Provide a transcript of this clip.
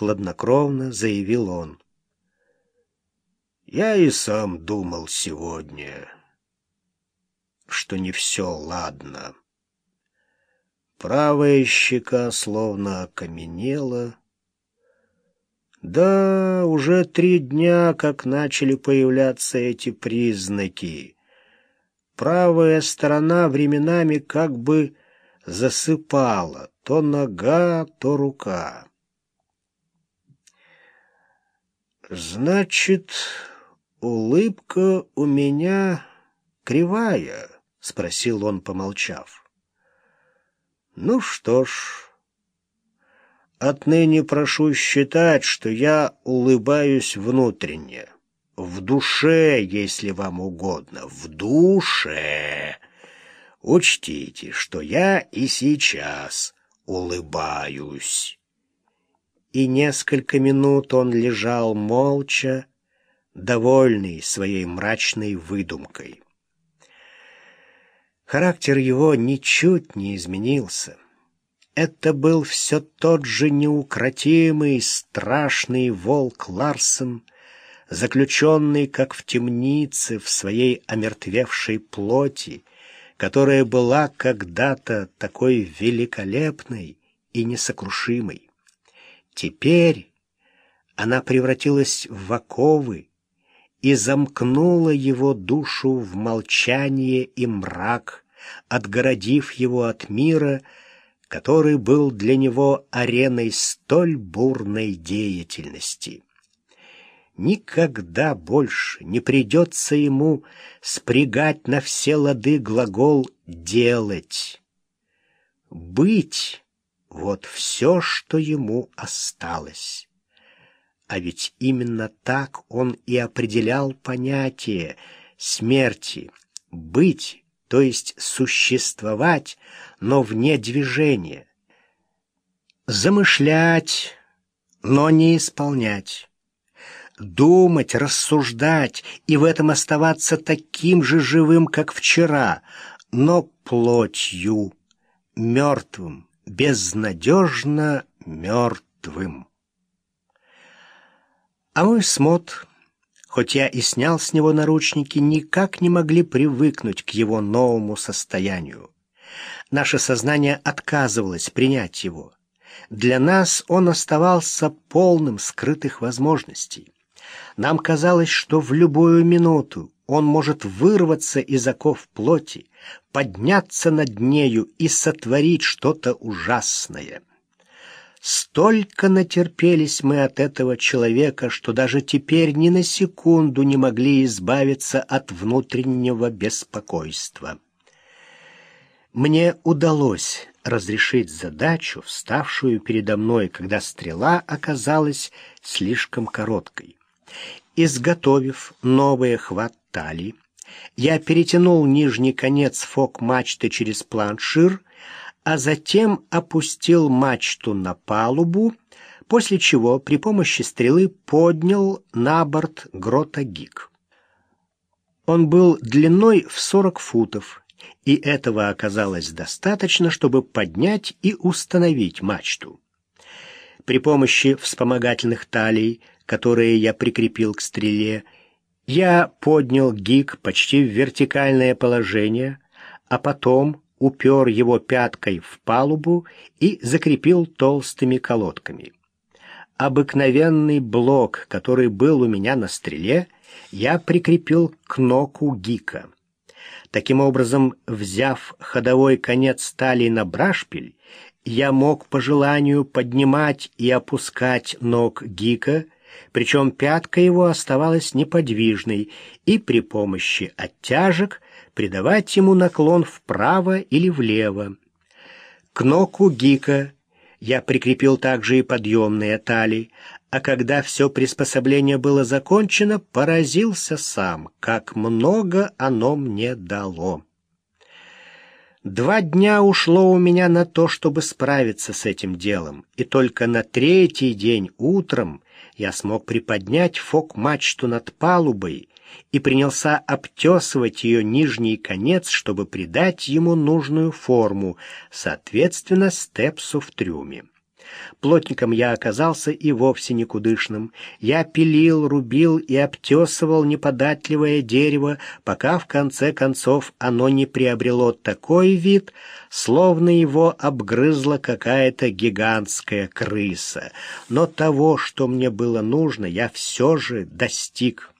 хладнокровно заявил он. «Я и сам думал сегодня, что не все ладно». Правая щека словно окаменела. Да, уже три дня, как начали появляться эти признаки. Правая сторона временами как бы засыпала, то нога, то рука. «Значит, улыбка у меня кривая?» — спросил он, помолчав. Ну что ж, отныне прошу считать, что я улыбаюсь внутренне, в душе, если вам угодно, в душе. Учтите, что я и сейчас улыбаюсь. И несколько минут он лежал молча, довольный своей мрачной выдумкой. Характер его ничуть не изменился. Это был все тот же неукротимый, страшный волк Ларсен, заключенный, как в темнице, в своей омертвевшей плоти, которая была когда-то такой великолепной и несокрушимой. Теперь она превратилась в оковы, и замкнула его душу в молчание и мрак, отгородив его от мира, который был для него ареной столь бурной деятельности. Никогда больше не придется ему спрягать на все лады глагол «делать». «Быть» — вот все, что ему осталось. А ведь именно так он и определял понятие смерти — быть, то есть существовать, но вне движения. Замышлять, но не исполнять. Думать, рассуждать и в этом оставаться таким же живым, как вчера, но плотью, мертвым, безнадежно мертвым. А мы с Мот, хоть я и снял с него наручники, никак не могли привыкнуть к его новому состоянию. Наше сознание отказывалось принять его. Для нас он оставался полным скрытых возможностей. Нам казалось, что в любую минуту он может вырваться из оков плоти, подняться над нею и сотворить что-то ужасное. Столько натерпелись мы от этого человека, что даже теперь ни на секунду не могли избавиться от внутреннего беспокойства. Мне удалось разрешить задачу, вставшую передо мной, когда стрела оказалась слишком короткой. Изготовив новый хват талии, я перетянул нижний конец фок-мачты через планшир, а затем опустил мачту на палубу, после чего при помощи стрелы поднял на борт грота Гик. Он был длиной в 40 футов, и этого оказалось достаточно, чтобы поднять и установить мачту. При помощи вспомогательных талий, которые я прикрепил к стреле, я поднял гик почти в вертикальное положение, а потом упер его пяткой в палубу и закрепил толстыми колодками. Обыкновенный блок, который был у меня на стреле, я прикрепил к ноку гика. Таким образом, взяв ходовой конец стали на брашпиль, я мог по желанию поднимать и опускать ног гика, причем пятка его оставалась неподвижной, и при помощи оттяжек придавать ему наклон вправо или влево. К ноку гика я прикрепил также и подъемные тали, а когда все приспособление было закончено, поразился сам, как много оно мне дало. Два дня ушло у меня на то, чтобы справиться с этим делом, и только на третий день утром я смог приподнять фок-мачту над палубой и принялся обтесывать ее нижний конец, чтобы придать ему нужную форму, соответственно степсу в трюме. Плотником я оказался и вовсе никудышным. Я пилил, рубил и обтесывал неподатливое дерево, пока в конце концов оно не приобрело такой вид, словно его обгрызла какая-то гигантская крыса. Но того, что мне было нужно, я все же достиг.